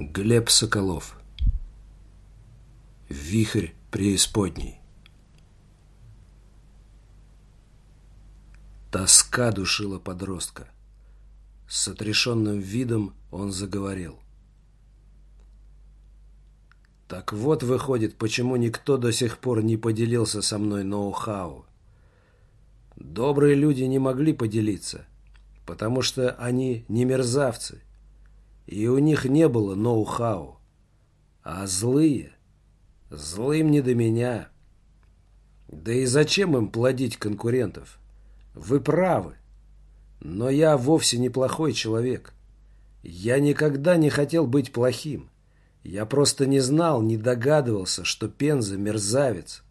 Глеб Соколов Вихрь преисподней Тоска душила подростка. С отрешенным видом он заговорил. Так вот, выходит, почему никто до сих пор не поделился со мной ноу-хау. Добрые люди не могли поделиться, потому что они не мерзавцы, и у них не было ноу-хау. А злые? Злым не до меня. Да и зачем им плодить конкурентов? Вы правы. Но я вовсе не плохой человек. Я никогда не хотел быть плохим. Я просто не знал, не догадывался, что Пенза мерзавец.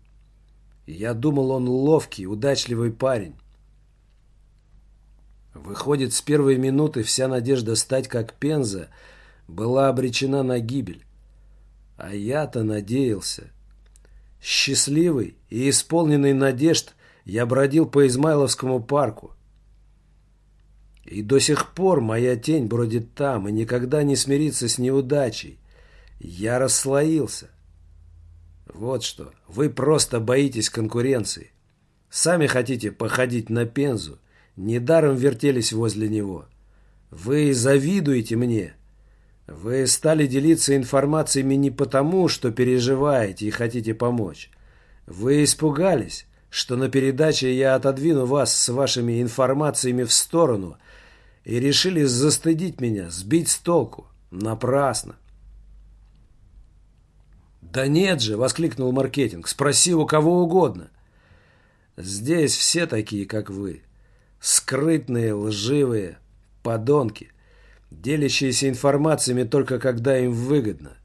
Я думал, он ловкий, удачливый парень. Выходит, с первой минуты вся надежда стать как Пенза была обречена на гибель. А я-то надеялся. Счастливый и исполненный надежд я бродил по Измайловскому парку. И до сих пор моя тень бродит там и никогда не смирится с неудачей. Я расслоился. Вот что, вы просто боитесь конкуренции. Сами хотите походить на Пензу, недаром вертелись возле него. Вы завидуете мне. Вы стали делиться информациями не потому, что переживаете и хотите помочь. Вы испугались, что на передаче я отодвину вас с вашими информациями в сторону и решили застыдить меня, сбить с толку. Напрасно. «Да нет же!» — воскликнул маркетинг. «Спроси у кого угодно». «Здесь все такие, как вы. Скрытные, лживые, подонки, делящиеся информациями только когда им выгодно.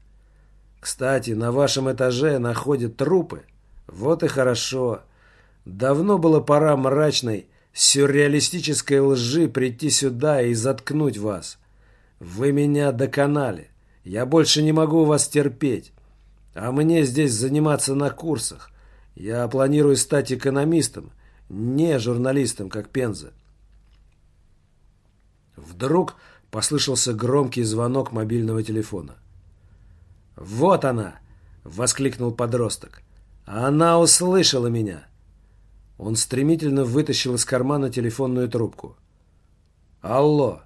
Кстати, на вашем этаже находят трупы. Вот и хорошо. Давно было пора мрачной, сюрреалистической лжи прийти сюда и заткнуть вас. Вы меня доконали. Я больше не могу вас терпеть. А мне здесь заниматься на курсах. Я планирую стать экономистом, не журналистом, как Пенза. Вдруг послышался громкий звонок мобильного телефона. «Вот она!» — воскликнул подросток. «Она услышала меня!» Он стремительно вытащил из кармана телефонную трубку. «Алло!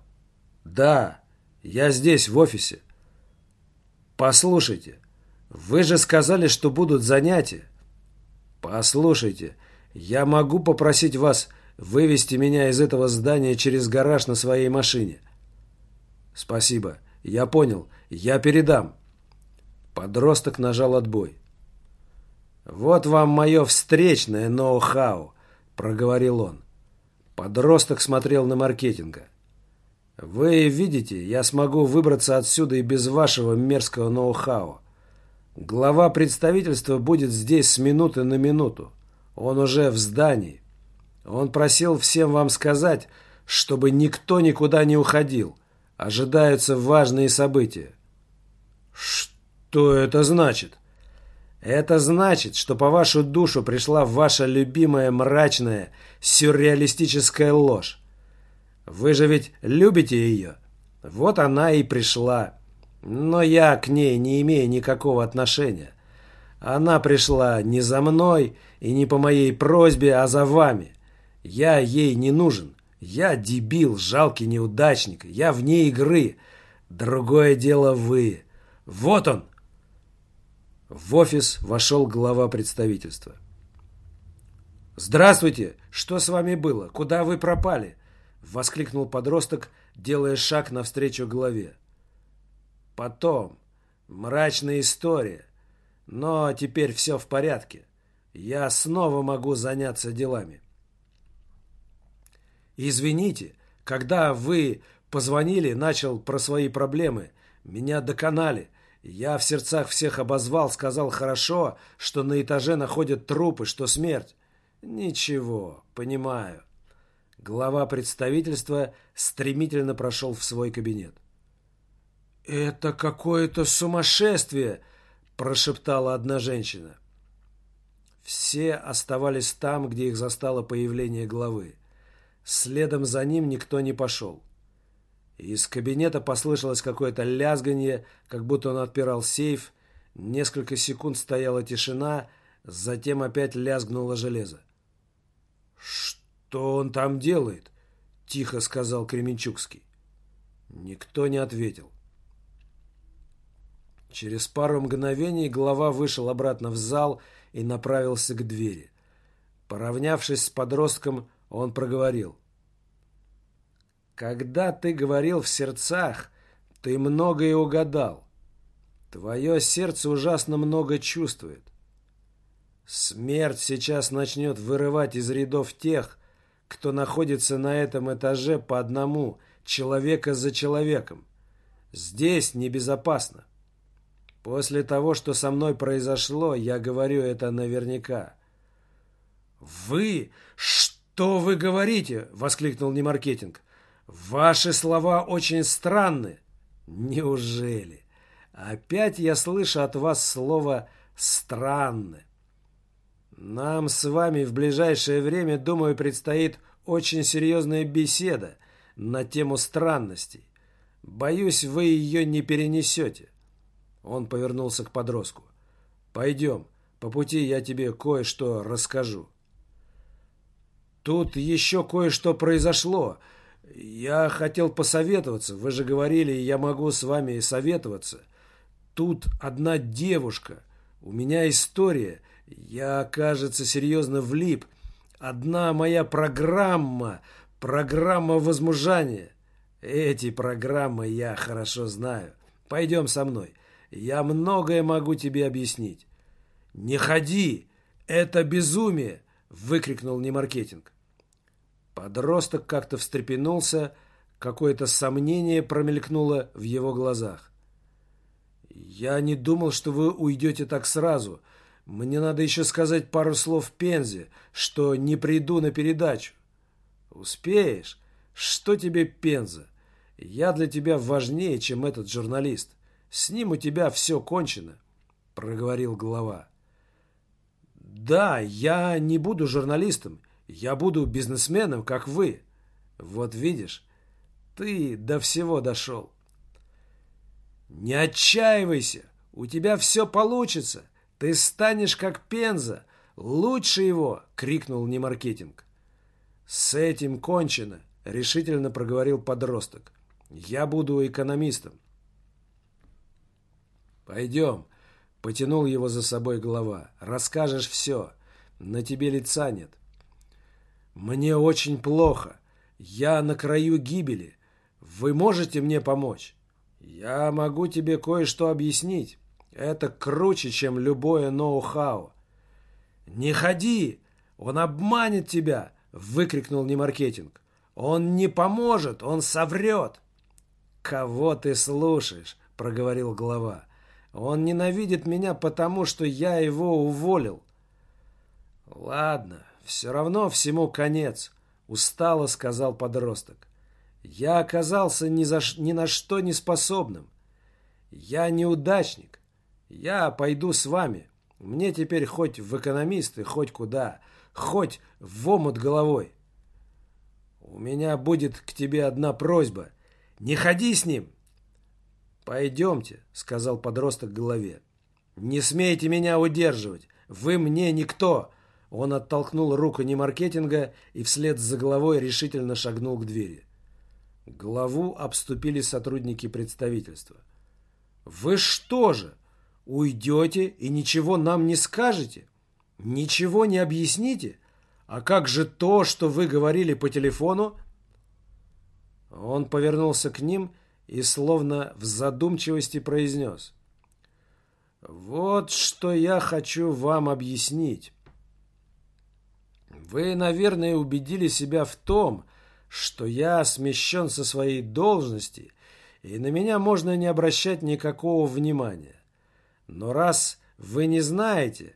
Да, я здесь, в офисе. Послушайте, вы же сказали, что будут занятия. Послушайте, я могу попросить вас вывести меня из этого здания через гараж на своей машине. Спасибо. Я понял. Я передам. Подросток нажал отбой. «Вот вам мое встречное ноу-хау», — проговорил он. Подросток смотрел на маркетинга. «Вы видите, я смогу выбраться отсюда и без вашего мерзкого ноу-хау. Глава представительства будет здесь с минуты на минуту. Он уже в здании. Он просил всем вам сказать, чтобы никто никуда не уходил. Ожидаются важные события. Что это значит? Это значит, что по вашу душу пришла ваша любимая мрачная, сюрреалистическая ложь. Вы же ведь любите ее. Вот она и пришла. Но я к ней не имею никакого отношения. Она пришла не за мной и не по моей просьбе, а за вами. Я ей не нужен. Я дебил, жалкий неудачник. Я вне игры. Другое дело вы. Вот он!» В офис вошел глава представительства. «Здравствуйте! Что с вами было? Куда вы пропали?» Воскликнул подросток, делая шаг навстречу главе. Потом. Мрачная история. Но теперь все в порядке. Я снова могу заняться делами. Извините, когда вы позвонили, начал про свои проблемы, меня доконали. Я в сердцах всех обозвал, сказал хорошо, что на этаже находят трупы, что смерть. Ничего, понимаю. Глава представительства стремительно прошел в свой кабинет. «Это какое-то сумасшествие!» – прошептала одна женщина. Все оставались там, где их застало появление главы. Следом за ним никто не пошел. Из кабинета послышалось какое-то лязганье, как будто он отпирал сейф. Несколько секунд стояла тишина, затем опять лязгнуло железо. «Что он там делает?» — тихо сказал Кременчугский. Никто не ответил. Через пару мгновений глава вышел обратно в зал и направился к двери. Поравнявшись с подростком, он проговорил. «Когда ты говорил в сердцах, ты многое угадал. Твое сердце ужасно много чувствует. Смерть сейчас начнет вырывать из рядов тех, кто находится на этом этаже по одному, человека за человеком. Здесь небезопасно. После того, что со мной произошло, я говорю это наверняка. «Вы? Что вы говорите?» — воскликнул Немаркетинг. «Ваши слова очень странны». «Неужели? Опять я слышу от вас слово «странны». Нам с вами в ближайшее время, думаю, предстоит очень серьезная беседа на тему странностей. Боюсь, вы ее не перенесете. Он повернулся к подростку. Пойдем, по пути я тебе кое-что расскажу. Тут еще кое-что произошло. Я хотел посоветоваться. Вы же говорили, я могу с вами советоваться. Тут одна девушка. У меня история. Я, кажется, серьезно влип. Одна моя программа, программа возмужания. Эти программы я хорошо знаю. Пойдем со мной. Я многое могу тебе объяснить. Не ходи! Это безумие! Выкрикнул Немаркетинг. Подросток как-то встрепенулся, какое-то сомнение промелькнуло в его глазах. «Я не думал, что вы уйдете так сразу. Мне надо еще сказать пару слов Пензе, что не приду на передачу. Успеешь? Что тебе Пенза? Я для тебя важнее, чем этот журналист. С ним у тебя все кончено, проговорил глава. Да, я не буду журналистом. Я буду бизнесменом, как вы. Вот видишь, ты до всего дошел. Не отчаивайся, у тебя все получится. «Ты станешь как Пенза! Лучше его!» — крикнул Немаркетинг. «С этим кончено!» — решительно проговорил подросток. «Я буду экономистом». «Пойдем!» — потянул его за собой голова. «Расскажешь все. На тебе лица нет». «Мне очень плохо. Я на краю гибели. Вы можете мне помочь?» «Я могу тебе кое-что объяснить». Это круче, чем любое ноу-хау. «Не ходи! Он обманет тебя!» — выкрикнул Немаркетинг. «Он не поможет! Он соврет!» «Кого ты слушаешь?» — проговорил глава. «Он ненавидит меня, потому что я его уволил». «Ладно, все равно всему конец», — устало сказал подросток. «Я оказался ни, за, ни на что не способным. Я неудачник. Я пойду с вами. Мне теперь хоть в экономисты, хоть куда, хоть в омут головой. У меня будет к тебе одна просьба. Не ходи с ним. Пойдемте, сказал подросток голове. Не смейте меня удерживать. Вы мне никто. Он оттолкнул руку немаркетинга и вслед за головой решительно шагнул к двери. Главу обступили сотрудники представительства. «Вы что же?» Уйдете и ничего нам не скажете? Ничего не объясните? А как же то, что вы говорили по телефону? Он повернулся к ним и словно в задумчивости произнес. Вот что я хочу вам объяснить. Вы, наверное, убедили себя в том, что я смещен со своей должности, и на меня можно не обращать никакого внимания. Но раз вы не знаете,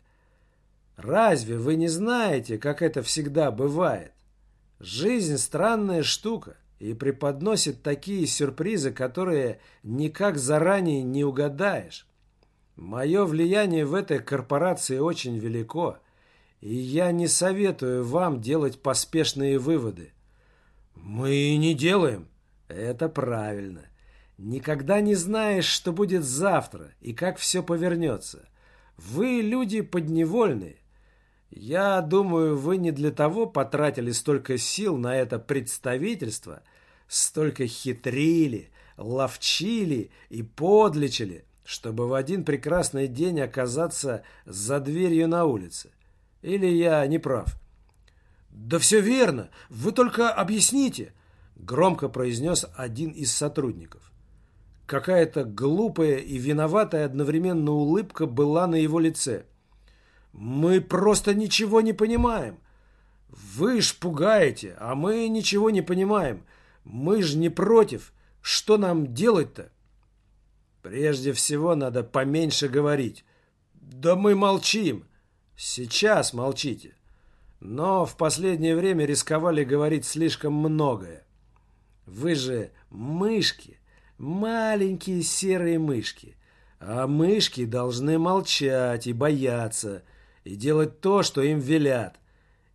разве вы не знаете, как это всегда бывает? Жизнь странная штука и преподносит такие сюрпризы, которые никак заранее не угадаешь. Мое влияние в этой корпорации очень велико, и я не советую вам делать поспешные выводы. «Мы не делаем», — Это правильно. Никогда не знаешь, что будет завтра и как все повернется. Вы люди подневольные. Я думаю, вы не для того потратили столько сил на это представительство, столько хитрили, ловчили и подлечили, чтобы в один прекрасный день оказаться за дверью на улице. Или я не прав? «Да все верно! Вы только объясните!» Громко произнес один из сотрудников. Какая-то глупая и виноватая одновременно улыбка была на его лице. «Мы просто ничего не понимаем. Вы ж пугаете, а мы ничего не понимаем. Мы ж не против. Что нам делать-то?» «Прежде всего надо поменьше говорить». «Да мы молчим. Сейчас молчите. Но в последнее время рисковали говорить слишком многое. Вы же мышки, маленькие серые мышки. А мышки должны молчать и бояться, и делать то, что им велят.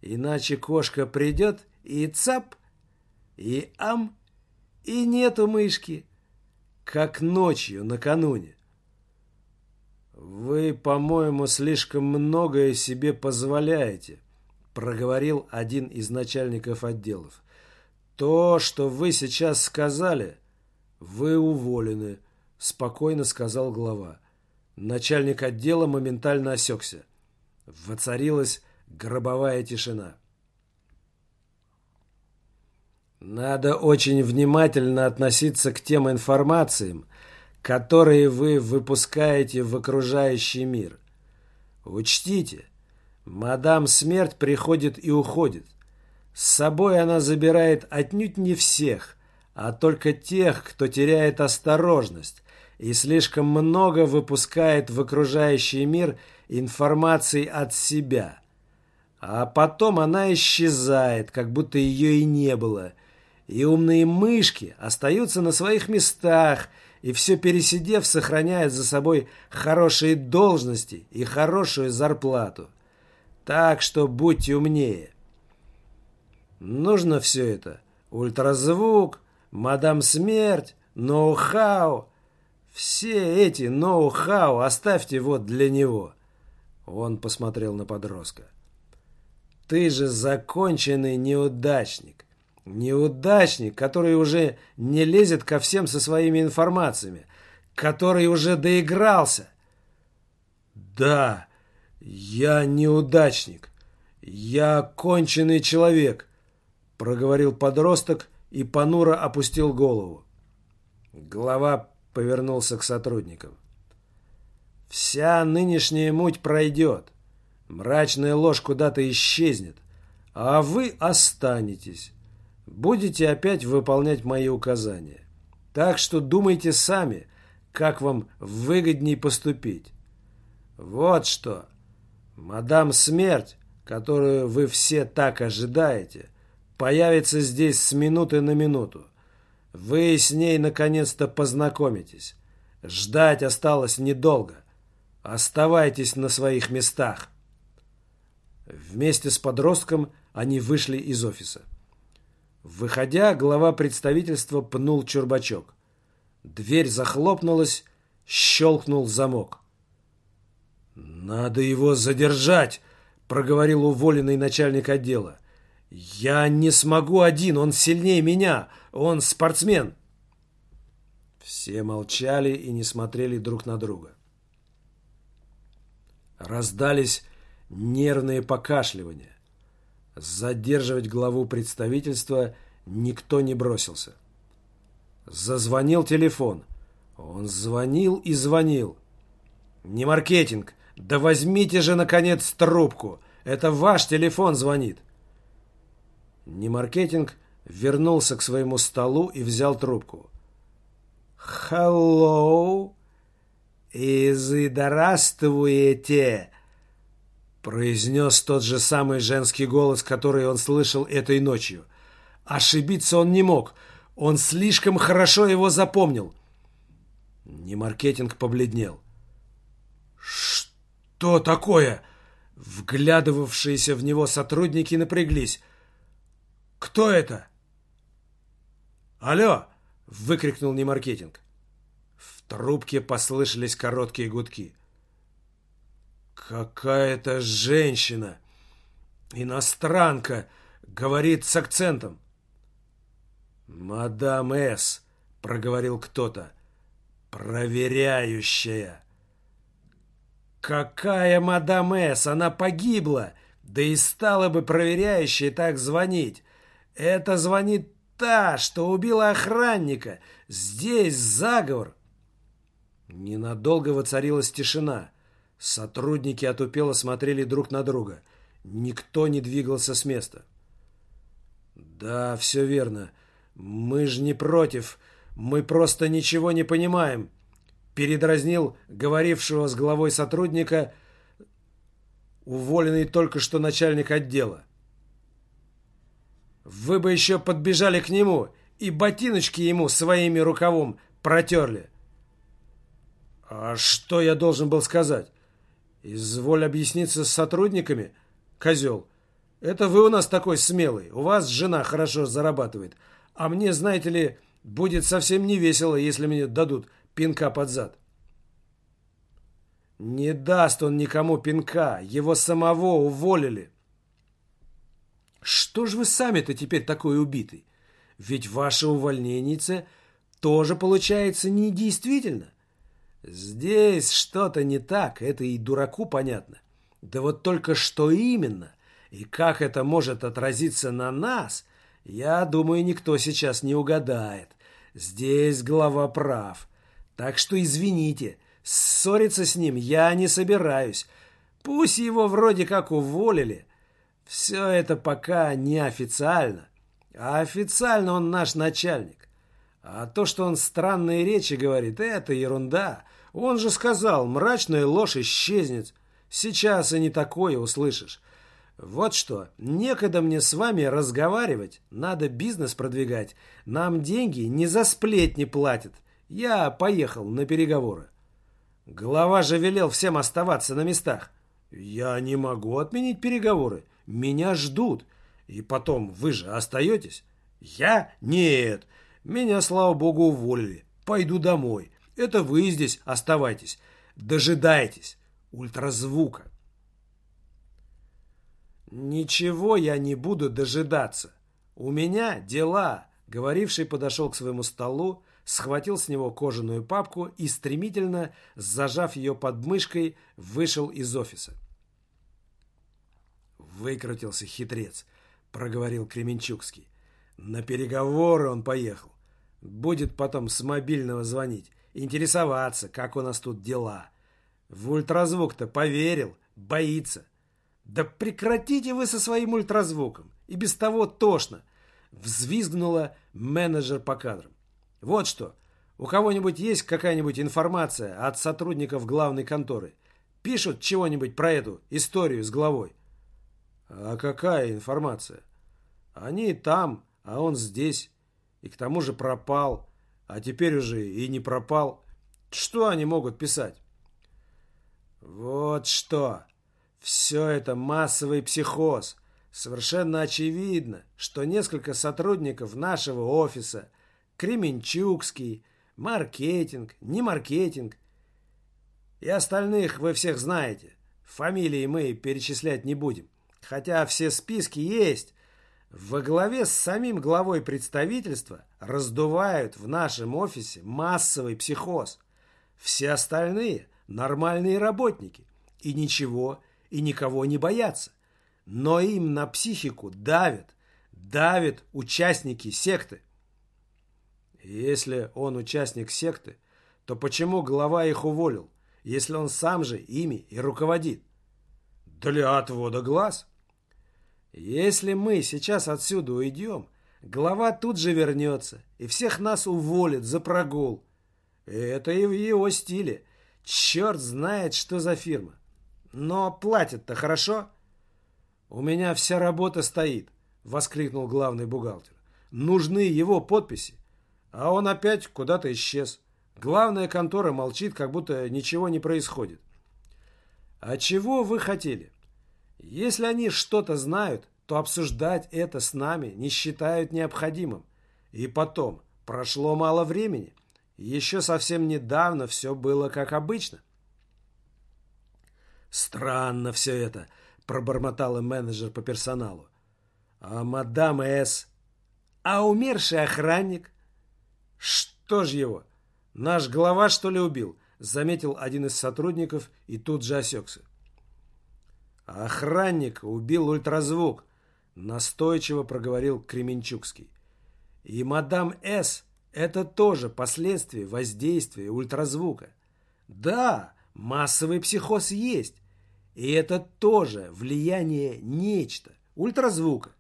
Иначе кошка придет и цап, и ам, и нету мышки, как ночью накануне. «Вы, по-моему, слишком многое себе позволяете», проговорил один из начальников отделов. «То, что вы сейчас сказали, вы уволены», – спокойно сказал глава. Начальник отдела моментально осекся. Воцарилась гробовая тишина. Надо очень внимательно относиться к тем информациям, которые вы выпускаете в окружающий мир. Учтите, мадам смерть приходит и уходит. С собой она забирает отнюдь не всех, а только тех, кто теряет осторожность и слишком много выпускает в окружающий мир информации от себя. А потом она исчезает, как будто ее и не было. И умные мышки остаются на своих местах и все пересидев, сохраняют за собой хорошие должности и хорошую зарплату. Так что будьте умнее. Нужно все это. Ультразвук, мадам смерть, ноу-хау. Все эти ноу-хау оставьте вот для него. Он посмотрел на подростка. Ты же законченный неудачник. Неудачник, который уже не лезет ко всем со своими информациями. Который уже доигрался. Да, я неудачник. Я конченый человек проговорил подросток и понуро опустил голову. Глава повернулся к сотрудникам. «Вся нынешняя муть пройдет, мрачная ложь куда-то исчезнет, а вы останетесь, будете опять выполнять мои указания. Так что думайте сами, как вам выгодней поступить. Вот что, мадам Смерть, которую вы все так ожидаете, появится здесь с минуты на минуту. Вы с ней наконец-то познакомитесь. Ждать осталось недолго. Оставайтесь на своих местах. Вместе с подростком они вышли из офиса. Выходя, глава представительства пнул чурбачок. Дверь захлопнулась, щелкнул замок. «Надо его задержать!» — проговорил уволенный начальник отдела. «Я не смогу один, он сильнее меня, он спортсмен!» Все молчали и не смотрели друг на друга. Раздались нервные покашливания. Задерживать главу представительства никто не бросился. Зазвонил телефон. Он звонил и звонил. «Не маркетинг! Да возьмите же, наконец, трубку! Это ваш телефон звонит!» Немаркетинг вернулся к своему столу и взял трубку. «Hello! И здравствуете!» Произнес тот же самый женский голос, который он слышал этой ночью. Ошибиться он не мог. Он слишком хорошо его запомнил. Немаркетинг побледнел. «Что такое?» Вглядывавшиеся в него сотрудники напряглись. «Кто это?» «Алло, — выкрикнул Немаркетинг. В трубке послышались короткие гудки. «Какая-то женщина! Иностранка!» — говорит с акцентом. «Мадам С», — проговорил кто-то, — «проверяющая». «Какая мадам С? Она погибла! Да и стала бы проверяющая так звонить! Это звонит та, что убила охранника! Здесь заговор!» Ненадолго воцарилась тишина. Сотрудники отупело смотрели друг на друга. Никто не двигался с места. «Да, все верно. Мы же не против. Мы просто ничего не понимаем», — передразнил говорившего с главой сотрудника уволенный только что начальник отдела. «Вы бы еще подбежали к нему и ботиночки ему своими рукавом протерли». «А что я должен был сказать? Изволь объясниться с сотрудниками, козел. Это вы у нас такой смелый. У вас жена хорошо зарабатывает. А мне, знаете ли, будет совсем не весело, если мне дадут пинка под зад». «Не даст он никому пинка. Его самого уволили». «Что ж вы сами-то теперь такой убитый? Ведь ваша увольненница тоже получается недействительно. Здесь что-то не так, это и дураку понятно. Да вот только что именно, и как это может отразиться на нас, я думаю, никто сейчас не угадает. Здесь глава прав. Так что извините, ссориться с ним я не собираюсь. Пусть его вроде как уволили. Все это пока не официально. А официально он наш начальник. А то, что он странные речи говорит, это ерунда. Он же сказал, мрачная ложь исчезнет. Сейчас и не такое услышишь. Вот что, некогда мне с вами разговаривать, надо бизнес продвигать. Нам деньги не за сплетни платят. Я поехал на переговоры. Глава же велел всем оставаться на местах. Я не могу отменить переговоры. Меня ждут. И потом, вы же остаетесь? Я? Нет. Меня, слава богу, уволили. Пойду домой. Это вы здесь оставайтесь. Дожидайтесь. Ультразвука. Ничего я не буду дожидаться. У меня дела. Говоривший подошел к своему столу, схватил с него кожаную папку и стремительно, зажав ее под мышкой, вышел из офиса. Выкрутился хитрец, проговорил Кременчугский. На переговоры он поехал. Будет потом с мобильного звонить интересоваться, как у нас тут дела. В ультразвук-то поверил, боится. Да прекратите вы со своим ультразвуком, и без того тошно. Взвизгнула менеджер по кадрам. Вот что, у кого-нибудь есть какая-нибудь информация от сотрудников главной конторы? Пишут чего-нибудь про эту историю с главой? А какая информация? Они там, а он здесь. И к тому же пропал а теперь уже и не пропал. Что они могут писать? Вот что. Все это массовый психоз. Совершенно очевидно, что несколько сотрудников нашего офиса, Кременчугский, маркетинг, не маркетинг, и остальных вы всех знаете. Фамилии мы перечислять не будем. Хотя все списки есть, во главе с самим главой представительства раздувают в нашем офисе массовый психоз. Все остальные – нормальные работники. И ничего, и никого не боятся. Но им на психику давят, давят участники секты. Если он участник секты, то почему глава их уволил, если он сам же ими и руководит? Для отвода глаз – если мы сейчас отсюда уйдем, глава тут же вернется и всех нас уволит за прогул. Это и в его стиле. Черт знает, что за фирма. Но платят-то хорошо. У меня вся работа стоит, воскликнул главный бухгалтер. Нужны его подписи. А он опять куда-то исчез. Главная контора молчит, как будто ничего не происходит. А чего вы хотели? Если они что-то знают, то обсуждать это с нами не считают необходимым. И потом, прошло мало времени. Еще совсем недавно все было как обычно. «Странно все это», — пробормотала менеджер по персоналу. «А мадам С? А умерший охранник? Что ж его? Наш глава, что ли, убил?» — заметил один из сотрудников и тут же осекся. «Охранник убил ультразвук», — настойчиво проговорил Кременчугский. «И мадам С. это тоже последствия воздействия ультразвука. Да, массовый психоз есть, и это тоже влияние нечто, ультразвука.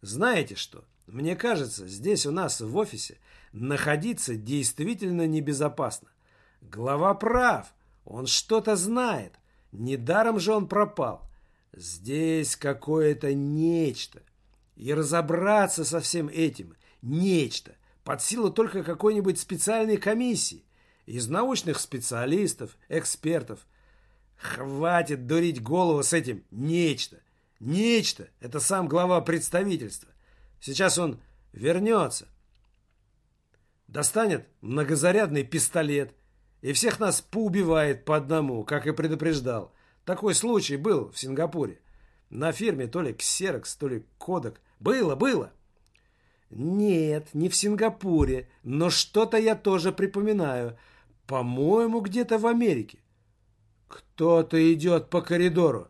Знаете что? Мне кажется, здесь у нас в офисе находиться действительно небезопасно. Глава прав, он что-то знает. Недаром же он пропал. Здесь какое-то нечто. И разобраться со всем этим нечто под силу только какой-нибудь специальной комиссии из научных специалистов, экспертов. Хватит дурить голову с этим нечто. Нечто – это сам глава представительства. Сейчас он вернется, достанет многозарядный пистолет и всех нас поубивает по одному, как и предупреждал. Такой случай был в Сингапуре. На фирме то ли Ксерокс, то ли Кодек. Было, было. Нет, не в Сингапуре, но что-то я тоже припоминаю. По-моему, где-то в Америке. Кто-то идет по коридору.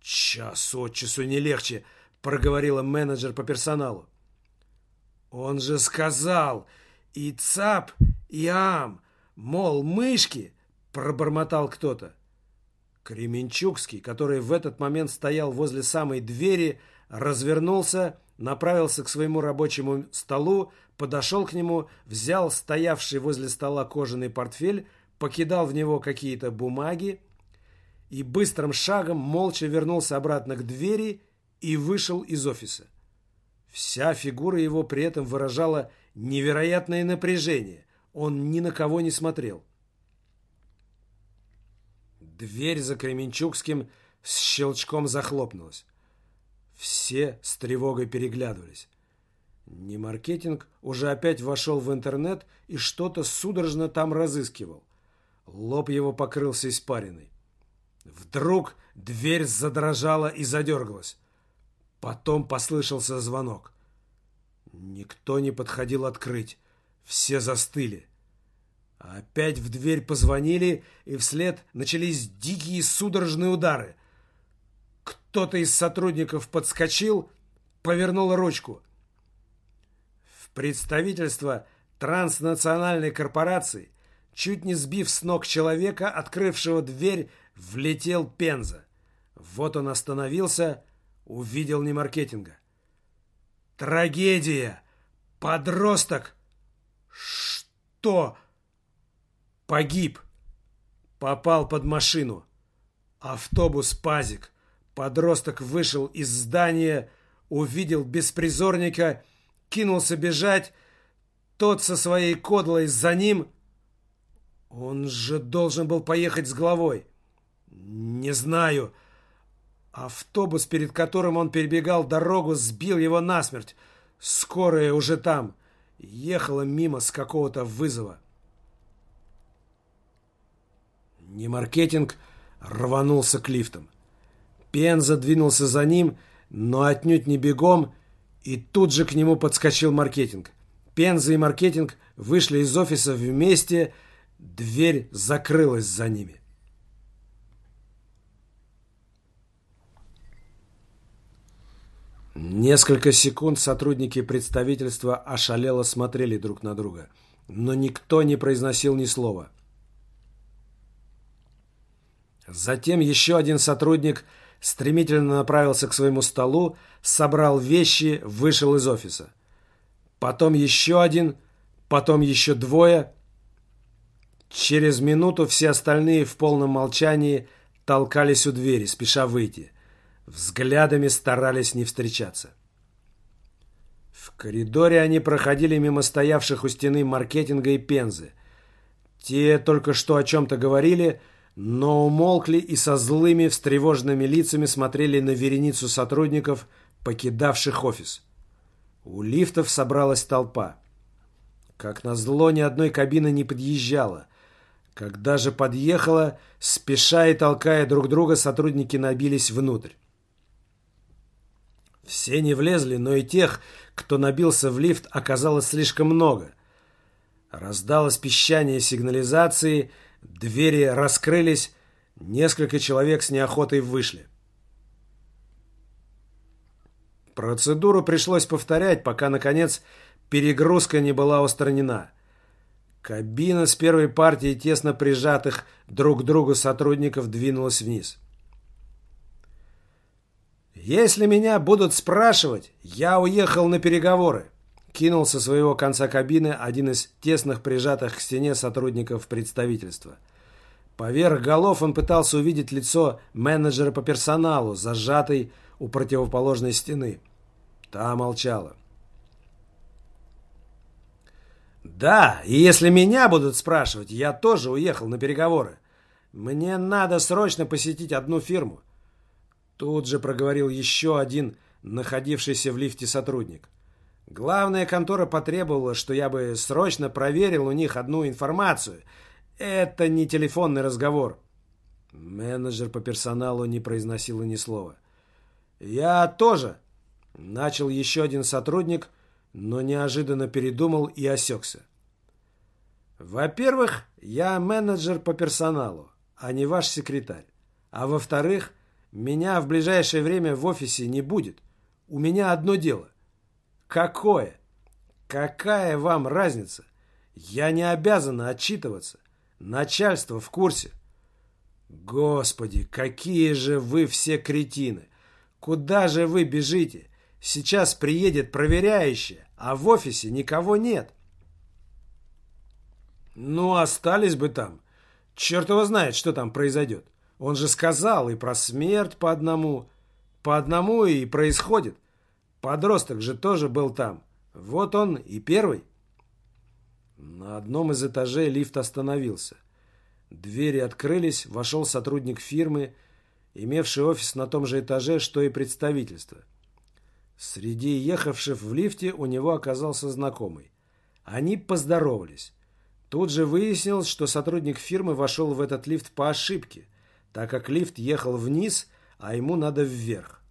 Час от часу не легче, проговорила менеджер по персоналу. Он же сказал и цап, и ам, мол, мышки, пробормотал кто-то. Кременчугский, который в этот момент стоял возле самой двери, развернулся, направился к своему рабочему столу, подошел к нему, взял стоявший возле стола кожаный портфель, покидал в него какие-то бумаги и быстрым шагом молча вернулся обратно к двери и вышел из офиса. Вся фигура его при этом выражала невероятное напряжение. Он ни на кого не смотрел. Дверь за Кременчугским с щелчком захлопнулась. Все с тревогой переглядывались. Не маркетинг уже опять вошел в интернет и что-то судорожно там разыскивал. Лоб его покрылся испариной. Вдруг дверь задрожала и задергалась. Потом послышался звонок. Никто не подходил открыть. Все застыли. Опять в дверь позвонили, и вслед начались дикие судорожные удары. Кто-то из сотрудников подскочил, повернул ручку. В представительство транснациональной корпорации, чуть не сбив с ног человека, открывшего дверь, влетел Пенза. Вот он остановился, увидел не маркетинга. Трагедия! Подросток! Что? Погиб. Попал под машину. Автобус «Пазик». Подросток вышел из здания, увидел беспризорника, кинулся бежать. Тот со своей кодлой за ним. Он же должен был поехать с головой. Не знаю. Автобус, перед которым он перебегал дорогу, сбил его насмерть. Скорая уже там. Ехала мимо с какого-то вызова. Не маркетинг рванулся к лифтам. Пен задвинулся за ним, но отнюдь не бегом, и тут же к нему подскочил маркетинг. Пенза и маркетинг вышли из офиса вместе, дверь закрылась за ними. Несколько секунд сотрудники представительства ошалело смотрели друг на друга, но никто не произносил ни слова. Затем еще один сотрудник стремительно направился к своему столу, собрал вещи, вышел из офиса. Потом еще один, потом еще двое. Через минуту все остальные в полном молчании толкались у двери, спеша выйти. Взглядами старались не встречаться. В коридоре они проходили мимо стоявших у стены маркетинга и пензы. Те только что о чем-то говорили – но умолкли и со злыми, встревоженными лицами смотрели на вереницу сотрудников, покидавших офис. У лифтов собралась толпа. Как назло, ни одной кабины не подъезжала. Когда же подъехала, спеша и толкая друг друга, сотрудники набились внутрь. Все не влезли, но и тех, кто набился в лифт, оказалось слишком много. Раздалось пищание сигнализации, двери раскрылись, несколько человек с неохотой вышли. Процедуру пришлось повторять, пока, наконец, перегрузка не была устранена. Кабина с первой партией тесно прижатых друг к другу сотрудников двинулась вниз. «Если меня будут спрашивать, я уехал на переговоры», кинул со своего конца кабины один из тесных прижатых к стене сотрудников представительства. Поверх голов он пытался увидеть лицо менеджера по персоналу, зажатый у противоположной стены. Та молчала. «Да, и если меня будут спрашивать, я тоже уехал на переговоры. Мне надо срочно посетить одну фирму. Тут же проговорил еще один находившийся в лифте сотрудник. Главная контора потребовала, что я бы срочно проверил у них одну информацию. Это не телефонный разговор. Менеджер по персоналу не произносила ни слова. «Я тоже!» Начал еще один сотрудник, но неожиданно передумал и осекся. «Во-первых, я менеджер по персоналу, а не ваш секретарь. А во-вторых, меня в ближайшее время в офисе не будет. У меня одно дело. Какое? Какая вам разница? Я не обязана отчитываться. Начальство в курсе. Господи, какие же вы все кретины! Куда же вы бежите? Сейчас приедет проверяющая, а в офисе никого нет. Ну, остались бы там. Черт его знает, что там произойдет. Он же сказал и про смерть по одному. По одному и происходит. Подросток же тоже был там. Вот он и первый. На одном из этажей лифт остановился. Двери открылись, вошел сотрудник фирмы, имевший офис на том же этаже, что и представительство. Среди ехавших в лифте у него оказался знакомый. Они поздоровались. Тут же выяснилось, что сотрудник фирмы вошел в этот лифт по ошибке так как лифт ехал вниз, а ему надо вверх.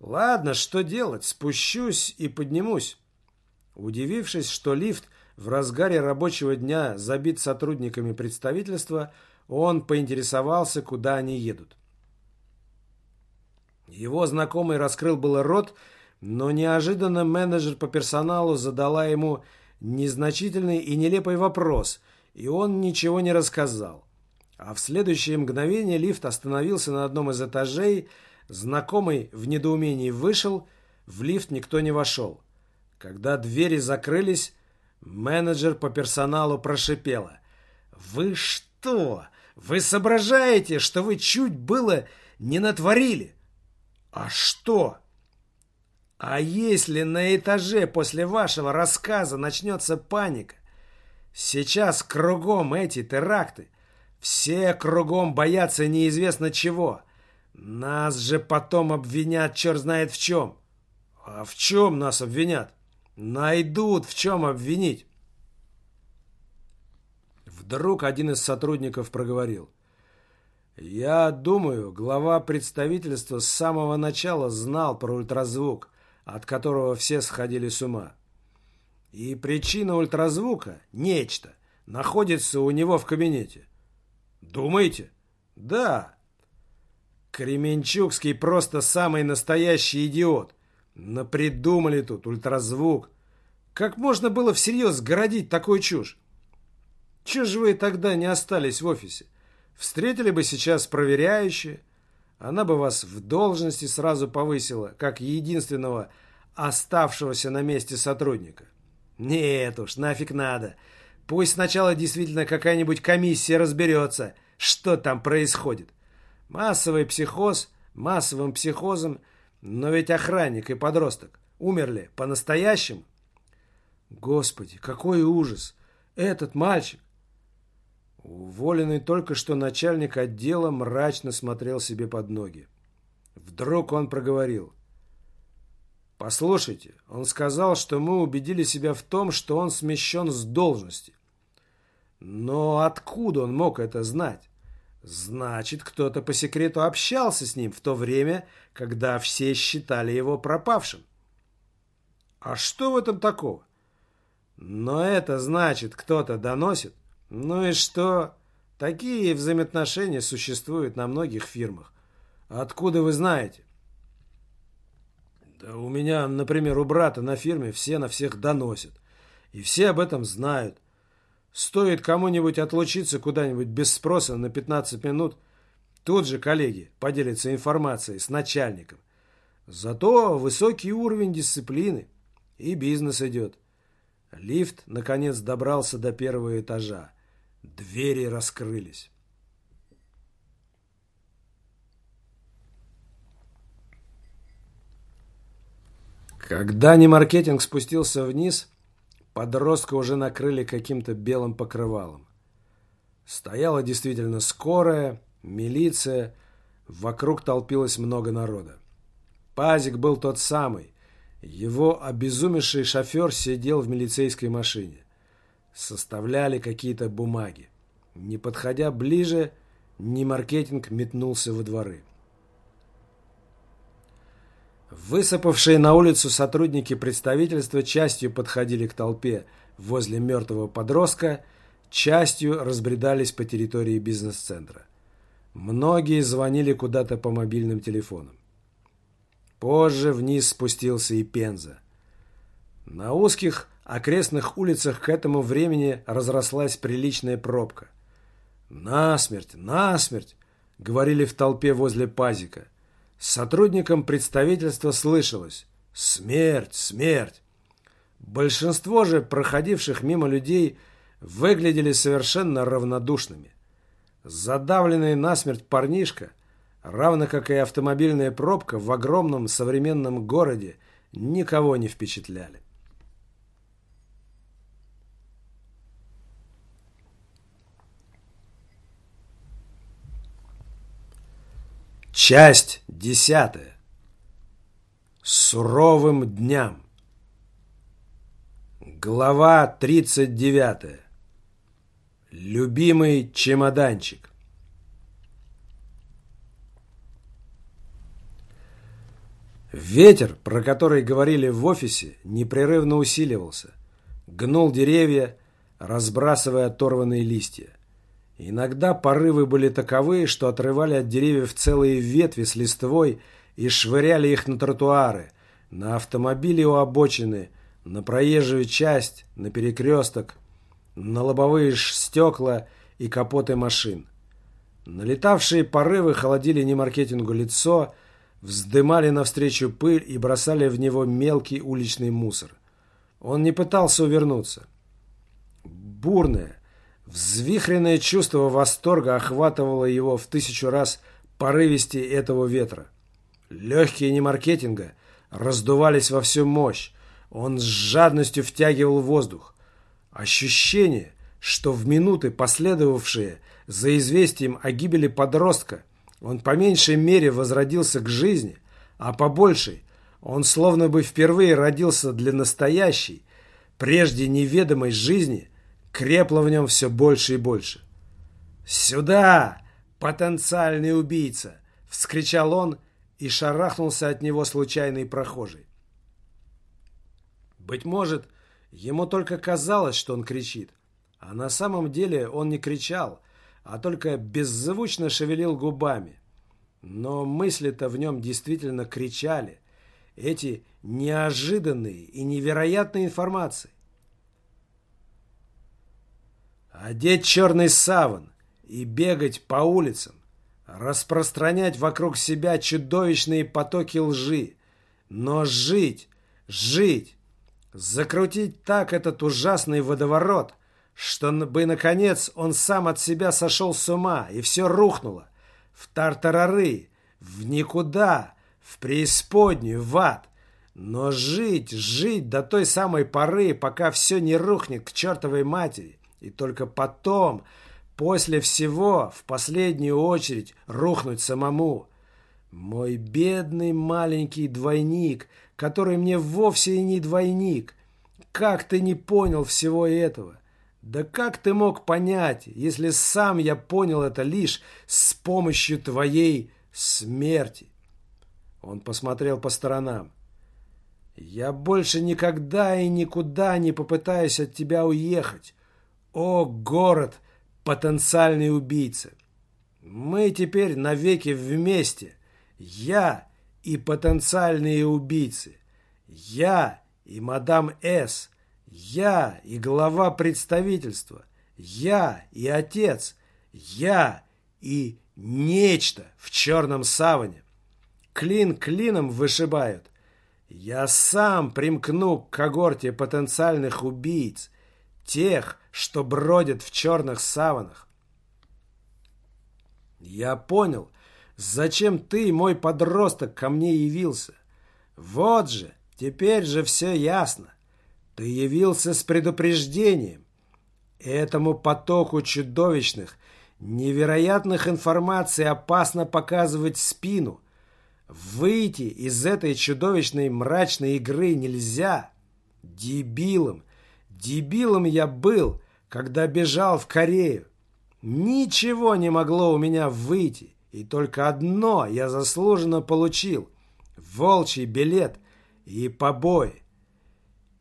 Ладно, что делать, спущусь и поднимусь. Удивившись, что лифт в разгаре рабочего дня забит сотрудниками представительства, он поинтересовался, куда они едут. Его знакомый раскрыл было рот, но неожиданно менеджер по персоналу задала ему незначительный и нелепый вопрос, и он ничего не рассказал. А в следующее мгновение лифт остановился на одном из этажей, знакомый в недоумении вышел, в лифт никто не вошел. Когда двери закрылись, менеджер по персоналу прошипела. «Вы что? Вы соображаете, что вы чуть было не натворили?» «А что?» «А если на этаже после вашего рассказа начнется паника? Сейчас кругом эти теракты». Все кругом боятся неизвестно чего. Нас же потом обвинят черт знает в чем. А в чем нас обвинят? Найдут в чем обвинить. Вдруг один из сотрудников проговорил. Я думаю, глава представительства с самого начала знал про ультразвук, от которого все сходили с ума. И причина ультразвука, нечто, находится у него в кабинете. Думаете? Да. Кременчугский просто самый настоящий идиот. Напридумали тут ультразвук. Как можно было всерьез городить такую чушь? Чего же вы тогда не остались в офисе? Встретили бы сейчас проверяющие. Она бы вас в должности сразу повысила, как единственного оставшегося на месте сотрудника. Нет уж, нафиг надо. Пусть сначала действительно какая-нибудь комиссия разберется, что там происходит. Массовый психоз, массовым психозом, но ведь охранник и подросток умерли по-настоящему. Господи, какой ужас! Этот мальчик! Уволенный только что начальник отдела мрачно смотрел себе под ноги. Вдруг он проговорил. Послушайте, он сказал, что мы убедили себя в том, что он смещен с должности. Но откуда он мог это знать? Значит, кто-то по секрету общался с ним в то время, когда все считали его пропавшим. А что в этом такого? Но это значит, кто-то доносит. Ну и что? Такие взаимоотношения существуют на многих фирмах. Откуда вы знаете? Да у меня, например, у брата на фирме все на всех доносят. И все об этом знают. Стоит кому-нибудь отлучиться куда-нибудь без спроса на 15 минут, тут же коллеги поделятся информацией с начальником. Зато высокий уровень дисциплины, и бизнес идет. Лифт, наконец, добрался до первого этажа. Двери раскрылись. Когда немаркетинг спустился вниз, подростка уже накрыли каким-то белым покрывалом. Стояла действительно скорая, милиция, вокруг толпилось много народа. Пазик был тот самый. Его обезумевший шофер сидел в милицейской машине. Составляли какие-то бумаги. Не подходя ближе, Немаркетинг метнулся во дворы. Высыпавшие на улицу сотрудники представительства частью подходили к толпе возле мертвого подростка, частью разбредались по территории бизнес-центра. Многие звонили куда-то по мобильным телефонам. Позже вниз спустился и Пенза. На узких окрестных улицах к этому времени разрослась приличная пробка. «Насмерть! Насмерть!» — говорили в толпе возле пазика — Сотрудникам представительства слышалось «Смерть! Смерть!». Большинство же проходивших мимо людей выглядели совершенно равнодушными. Задавленный насмерть парнишка, равно как и автомобильная пробка в огромном современном городе, никого не впечатляли. Часть десятая. Суровым дням. Глава тридцать девятая. Любимый чемоданчик. Ветер, про который говорили в офисе, непрерывно усиливался. Гнул деревья, разбрасывая оторванные листья. Иногда порывы были таковы, что отрывали от деревьев целые ветви с листвой и швыряли их на тротуары, на автомобили у обочины, на проезжую часть, на перекресток, на лобовые стекла и капоты машин. Налетавшие порывы холодили немаркетингу лицо, вздымали навстречу пыль и бросали в него мелкий уличный мусор. Он не пытался увернуться. Бурная, Взвихренное чувство восторга охватывало его в тысячу раз порывистее этого ветра. Легкие немаркетинга раздувались во всю мощь. Он с жадностью втягивал воздух. Ощущение, что в минуты, последовавшие за известием о гибели подростка, он по меньшей мере возродился к жизни, а по большей он словно бы впервые родился для настоящей, прежде неведомой жизни, крепло в нем все больше и больше. «Сюда, потенциальный убийца!» — вскричал он и шарахнулся от него случайный прохожий. Быть может, ему только казалось, что он кричит, а на самом деле он не кричал, а только беззвучно шевелил губами. Но мысли-то в нем действительно кричали. Эти неожиданные и невероятные информации. Одеть черный саван и бегать по улицам, распространять вокруг себя чудовищные потоки лжи. Но жить, жить, закрутить так этот ужасный водоворот, что бы, наконец, он сам от себя сошел с ума, и все рухнуло. В тартарары, в никуда, в преисподнюю, в ад. Но жить, жить до той самой поры, пока все не рухнет к чертовой матери. И только потом, после всего, в последнюю очередь, рухнуть самому. Мой бедный маленький двойник, который мне вовсе и не двойник. Как ты не понял всего этого? Да как ты мог понять, если сам я понял это лишь с помощью твоей смерти? Он посмотрел по сторонам. Я больше никогда и никуда не попытаюсь от тебя уехать. О, город, потенциальный убийца! Мы теперь навеки вместе. Я и потенциальные убийцы. Я и мадам С. Я и глава представительства. Я и отец. Я и нечто в черном саване. Клин клином вышибают. Я сам примкну к когорте потенциальных убийц, тех, что бродят в черных саванах. Я понял, зачем ты, мой подросток, ко мне явился. Вот же, теперь же все ясно. Ты явился с предупреждением. Этому потоку чудовищных, невероятных информаций опасно показывать спину. Выйти из этой чудовищной мрачной игры нельзя. Дебилом, дебилом я был, когда бежал в Корею. Ничего не могло у меня выйти, и только одно я заслуженно получил — волчий билет и побои.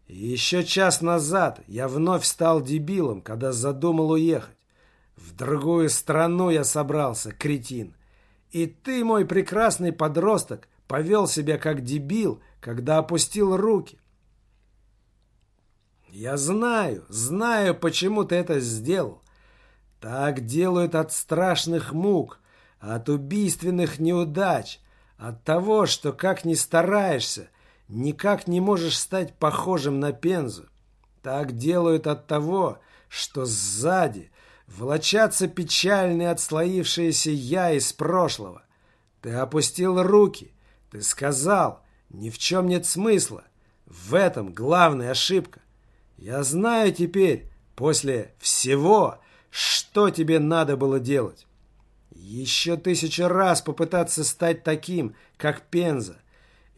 Еще час назад я вновь стал дебилом, когда задумал уехать. В другую страну я собрался, кретин. И ты, мой прекрасный подросток, повел себя как дебил, когда опустил руки. Я знаю, знаю, почему ты это сделал. Так делают от страшных мук, от убийственных неудач, от того, что как ни стараешься, никак не можешь стать похожим на Пензу. Так делают от того, что сзади волочатся печальные отслоившиеся я из прошлого. Ты опустил руки, ты сказал, ни в чем нет смысла. В этом главная ошибка. Я знаю теперь, после всего, что тебе надо было делать. Еще тысячу раз попытаться стать таким, как Пенза –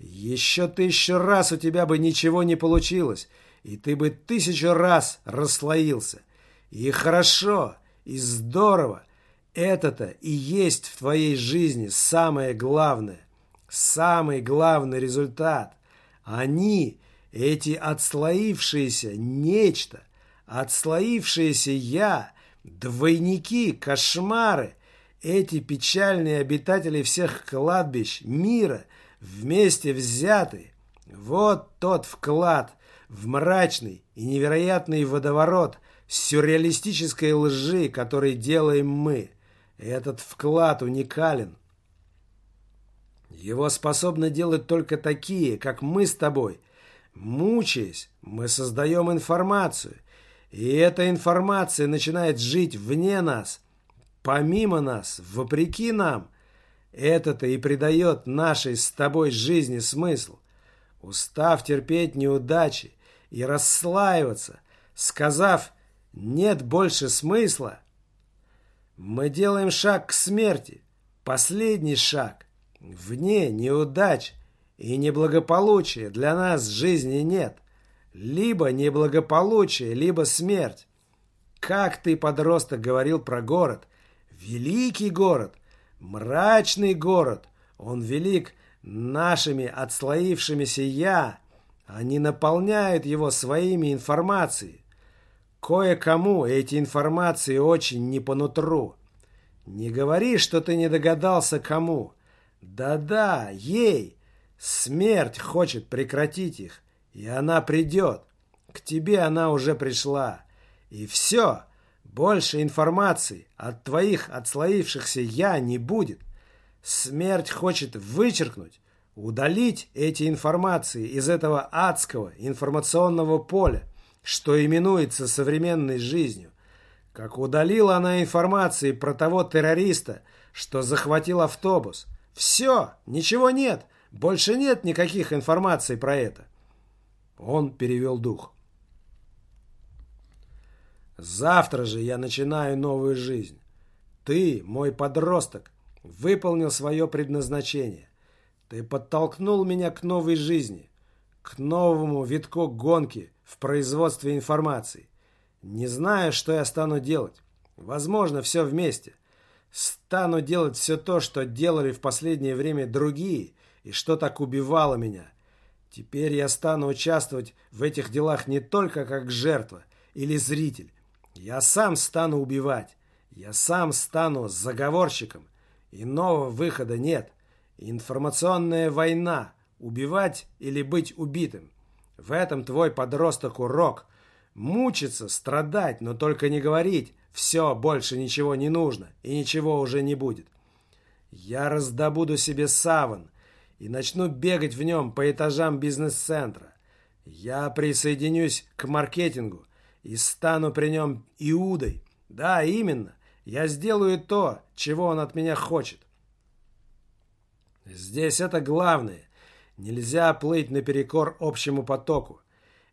еще тысячу раз у тебя бы ничего не получилось, и ты бы тысячу раз расслоился. И хорошо, и здорово. Это-то и есть в твоей жизни самое главное. Самый главный результат. Они, эти отслоившиеся нечто, отслоившиеся я, двойники, кошмары, эти печальные обитатели всех кладбищ мира – вместе взяты. Вот тот вклад в мрачный и невероятный водоворот сюрреалистической лжи, который делаем мы. Этот вклад уникален. Его способны делать только такие, как мы с тобой. Мучаясь, мы создаем информацию, и эта информация начинает жить вне нас, помимо нас, вопреки нам – это-то и придает нашей с тобой жизни смысл. Устав терпеть неудачи и расслаиваться, сказав «нет больше смысла», мы делаем шаг к смерти, последний шаг. Вне неудач и неблагополучия для нас жизни нет. Либо неблагополучие, либо смерть. Как ты, подросток, говорил про город? Великий город, Мрачный город, он велик нашими отслоившимися «я». Они наполняют его своими информацией. Кое-кому эти информации очень не по нутру. Не говори, что ты не догадался, кому. Да-да, ей. Смерть хочет прекратить их, и она придет. К тебе она уже пришла. И все. Больше информации от твоих отслоившихся «я» не будет. Смерть хочет вычеркнуть, удалить эти информации из этого адского информационного поля, что именуется современной жизнью. Как удалила она информации про того террориста, что захватил автобус. Все, ничего нет, больше нет никаких информаций про это. Он перевел дух. Завтра же я начинаю новую жизнь. Ты, мой подросток, выполнил свое предназначение. Ты подтолкнул меня к новой жизни. к новому витку гонки в производстве информации. Не знаю, что я стану делать. Возможно, все вместе. Стану делать все то, что делали в последнее время другие, и что так убивало меня. Теперь я стану участвовать в этих делах не только как жертва или зритель. Я сам стану убивать. Я сам стану заговорщиком. Иного выхода нет. Информационная война. Убивать или быть убитым. В этом твой подросток урок. Мучиться, страдать, но только не говорить «все, больше ничего не нужно и ничего уже не будет». Я раздобуду себе саван и начну бегать в нем по этажам бизнес-центра. Я присоединюсь к маркетингу и стану при нем Иудой. Да, именно. Я сделаю то, чего он от меня хочет. Здесь это главное. Нельзя плыть наперекор общему потоку.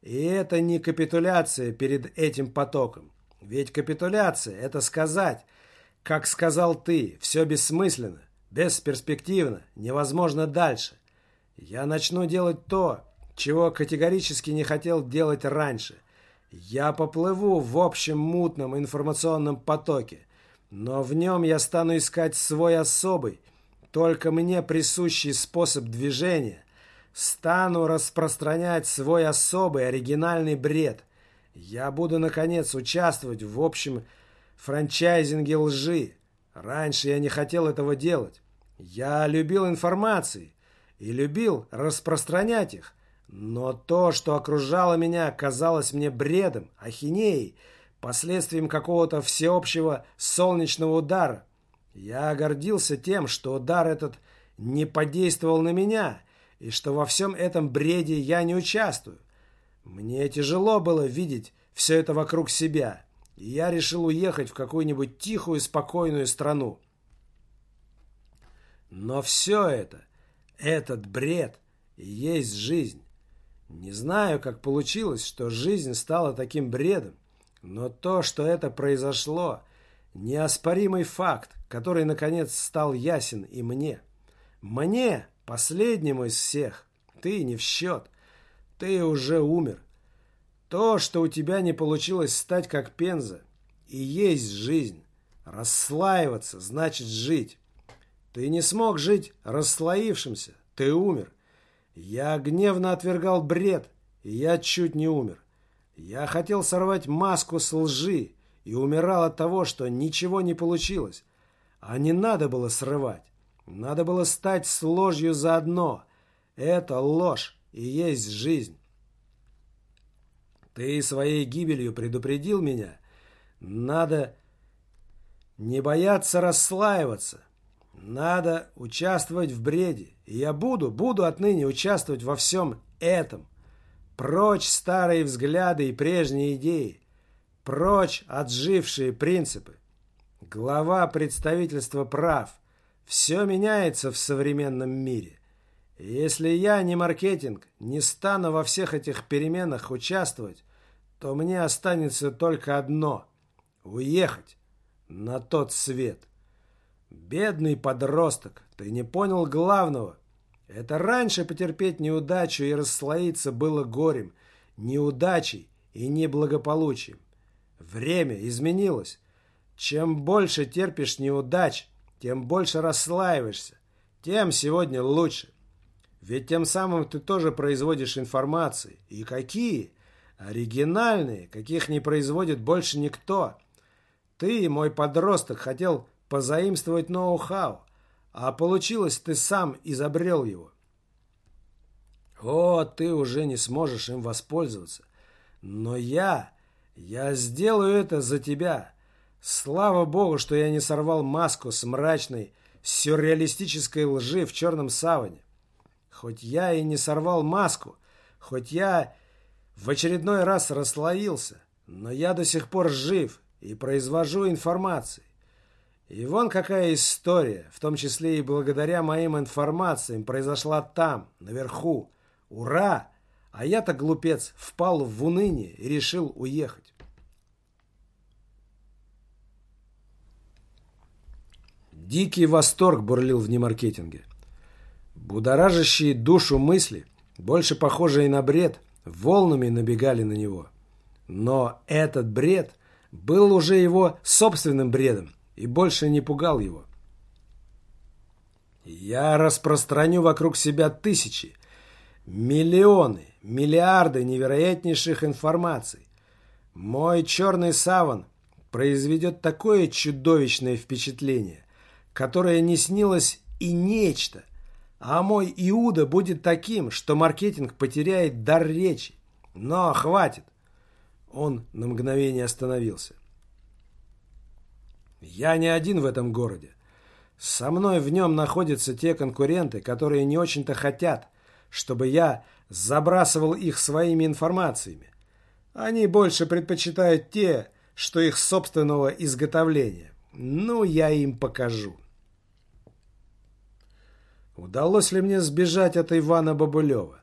И это не капитуляция перед этим потоком. Ведь капитуляция – это сказать, как сказал ты, все бессмысленно, бесперспективно, невозможно дальше. Я начну делать то, чего категорически не хотел делать раньше. Я поплыву в общем мутном информационном потоке, но в нем я стану искать свой особый, только мне присущий способ движения, стану распространять свой особый оригинальный бред. Я буду, наконец, участвовать в общем франчайзинге лжи. Раньше я не хотел этого делать. Я любил информации и любил распространять их. Но то, что окружало меня, казалось мне бредом, ахинеей, последствием какого-то всеобщего солнечного удара. Я гордился тем, что удар этот не подействовал на меня, и что во всем этом бреде я не участвую. Мне тяжело было видеть все это вокруг себя, я решил уехать в какую-нибудь тихую, спокойную страну. Но все это, этот бред, и есть жизнь. Не знаю, как получилось, что жизнь стала таким бредом, но то, что это произошло, неоспоримый факт, который, наконец, стал ясен и мне. Мне, последнему из всех, ты не в счет. Ты уже умер. То, что у тебя не получилось стать как Пенза, и есть жизнь. Расслаиваться значит жить. Ты не смог жить расслоившимся. Ты умер. Я гневно отвергал бред, и я чуть не умер. Я хотел сорвать маску с лжи и умирал от того, что ничего не получилось. А не надо было срывать. Надо было стать с ложью заодно. Это ложь и есть жизнь. Ты своей гибелью предупредил меня. Надо не бояться расслаиваться. Надо участвовать в бреде. И я буду, буду отныне участвовать во всем этом. Прочь старые взгляды и прежние идеи. Прочь отжившие принципы. Глава представительства прав. Все меняется в современном мире. если я не маркетинг, не стану во всех этих переменах участвовать, то мне останется только одно – уехать на тот свет. Бедный подросток, ты не понял главного – это раньше потерпеть неудачу и расслоиться было горем, неудачей и неблагополучием. Время изменилось. Чем больше терпишь неудач, тем больше расслаиваешься, тем сегодня лучше. Ведь тем самым ты тоже производишь информации. И какие? Оригинальные, каких не производит больше никто. Ты, мой подросток, хотел позаимствовать ноу-хау. А получилось, ты сам изобрел его. О, ты уже не сможешь им воспользоваться. Но я, я сделаю это за тебя. Слава богу, что я не сорвал маску с мрачной, сюрреалистической лжи в черном саване. Хоть я и не сорвал маску, хоть я в очередной раз расслоился, но я до сих пор жив и произвожу информацию. И вон какая история, в том числе и благодаря моим информациям, произошла там, наверху. Ура! А я-то, глупец, впал в уныние и решил уехать. Дикий восторг бурлил в немаркетинге. Будоражащие душу мысли больше похожие на бред, волнами набегали на него. Но этот бред был уже его собственным бредом и больше не пугал его. Я распространю вокруг себя тысячи, миллионы, миллиарды невероятнейших информаций. Мой черный саван произведет такое чудовищное впечатление, которое не снилось и нечто, а мой Иуда будет таким, что маркетинг потеряет дар речи. Но хватит. Он на мгновение остановился. Я не один в этом городе. Со мной в нем находятся те конкуренты, которые не очень-то хотят, чтобы я забрасывал их своими информациями. Они больше предпочитают те, что их собственного изготовления. Ну, я им покажу. Удалось ли мне сбежать от Ивана Бабулева?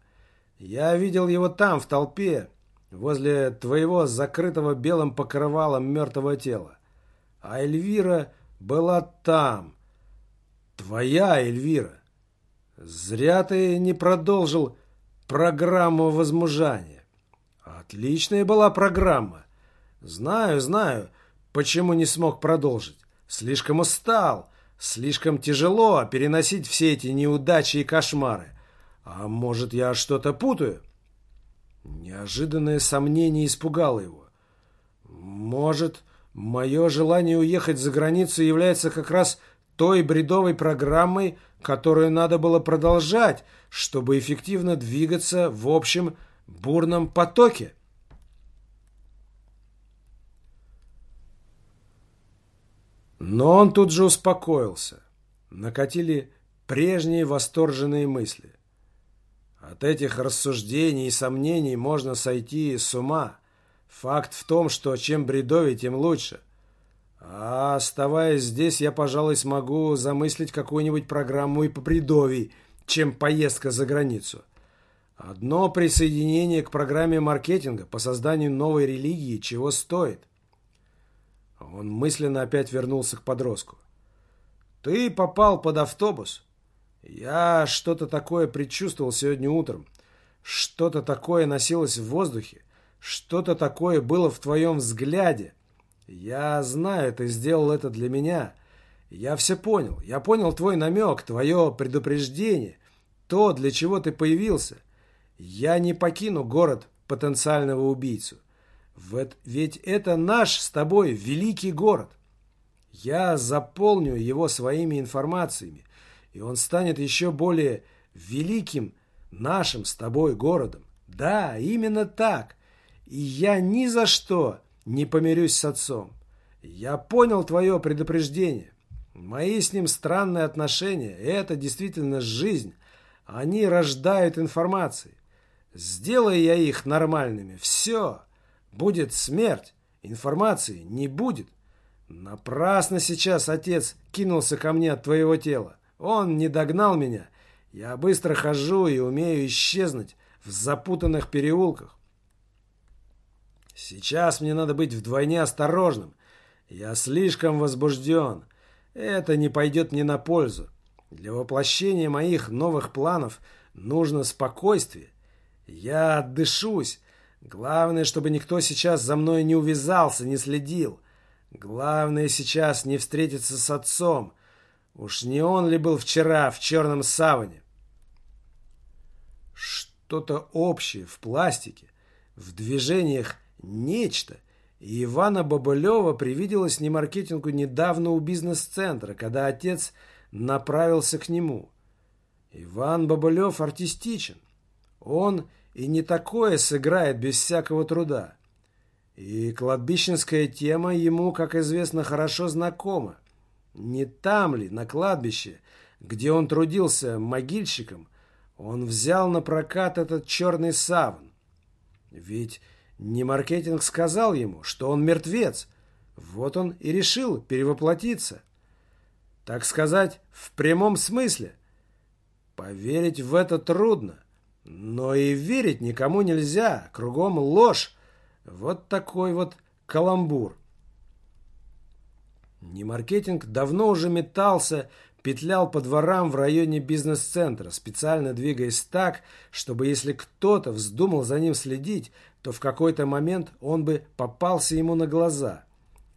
Я видел его там, в толпе, возле твоего закрытого белым покрывалом мертвого тела. А Эльвира была там. Твоя Эльвира. Зря ты не продолжил программу возмужания. Отличная была программа. Знаю, знаю, почему не смог продолжить. Слишком устал, слишком тяжело переносить все эти неудачи и кошмары. А может, я что-то путаю? Неожиданное сомнение испугало его. Может, мое желание уехать за границу является как раз той бредовой программой, которую надо было продолжать, чтобы эффективно двигаться в общем бурном потоке? Но он тут же успокоился. Накатили прежние восторженные мысли. От этих рассуждений и сомнений можно сойти с ума. Факт в том, что чем бредовее, тем лучше. А оставаясь здесь, я, пожалуй, смогу замыслить какую-нибудь программу и по бредовей, чем поездка за границу. Одно присоединение к программе маркетинга по созданию новой религии чего стоит. Он мысленно опять вернулся к подростку. «Ты попал под автобус. Я что-то такое предчувствовал сегодня утром. Что-то такое носилось в воздухе. Что-то такое было в твоем взгляде. Я знаю, ты сделал это для меня. Я все понял. Я понял твой намек, твое предупреждение, то, для чего ты появился. Я не покину город потенциального убийцу. Ведь это наш с тобой великий город. Я заполню его своими информациями, и он станет еще более великим нашим с тобой городом. Да, именно так. И я ни за что не помирюсь с отцом. Я понял твое предупреждение. Мои с ним странные отношения – это действительно жизнь. Они рождают информации. Сделай я их нормальными, все – Будет смерть, информации не будет. Напрасно сейчас отец кинулся ко мне от твоего тела. Он не догнал меня. Я быстро хожу и умею исчезнуть в запутанных переулках. Сейчас мне надо быть вдвойне осторожным. Я слишком возбужден. Это не пойдет мне на пользу. Для воплощения моих новых планов нужно спокойствие. Я отдышусь, Главное, чтобы никто сейчас за мной не увязался, не следил. Главное сейчас не встретиться с отцом. Уж не он ли был вчера в черном саване? Что-то общее в пластике, в движениях нечто. И Ивана Бабылева привиделось не маркетингу недавно у бизнес-центра, когда отец направился к нему. Иван Бабылев артистичен. Он и не такое сыграет без всякого труда. И кладбищенская тема ему, как известно, хорошо знакома. Не там ли, на кладбище, где он трудился могильщиком, он взял на прокат этот черный саван? Ведь не маркетинг сказал ему, что он мертвец. Вот он и решил перевоплотиться. Так сказать, в прямом смысле. Поверить в это трудно. Но и верить никому нельзя, кругом ложь. Вот такой вот каламбур. Не маркетинг давно уже метался петлял по дворам в районе бизнес-центра, специально двигаясь так, чтобы если кто-то вздумал за ним следить, то в какой-то момент он бы попался ему на глаза.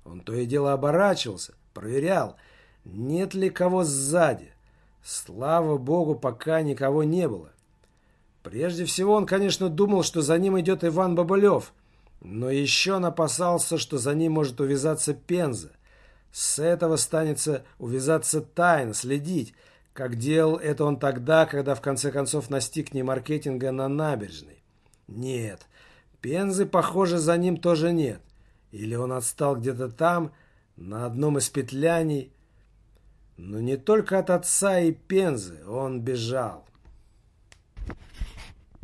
Он то и дело оборачивался, проверял, нет ли кого сзади. Слава богу, пока никого не было. Прежде всего он, конечно, думал, что за ним идет Иван Бабылев, но еще он опасался, что за ним может увязаться Пенза. С этого станется увязаться тайно, следить, как делал это он тогда, когда в конце концов настиг не маркетинга на набережной. Нет, Пензы, похоже, за ним тоже нет. Или он отстал где-то там, на одном из петляний. Но не только от отца и Пензы он бежал.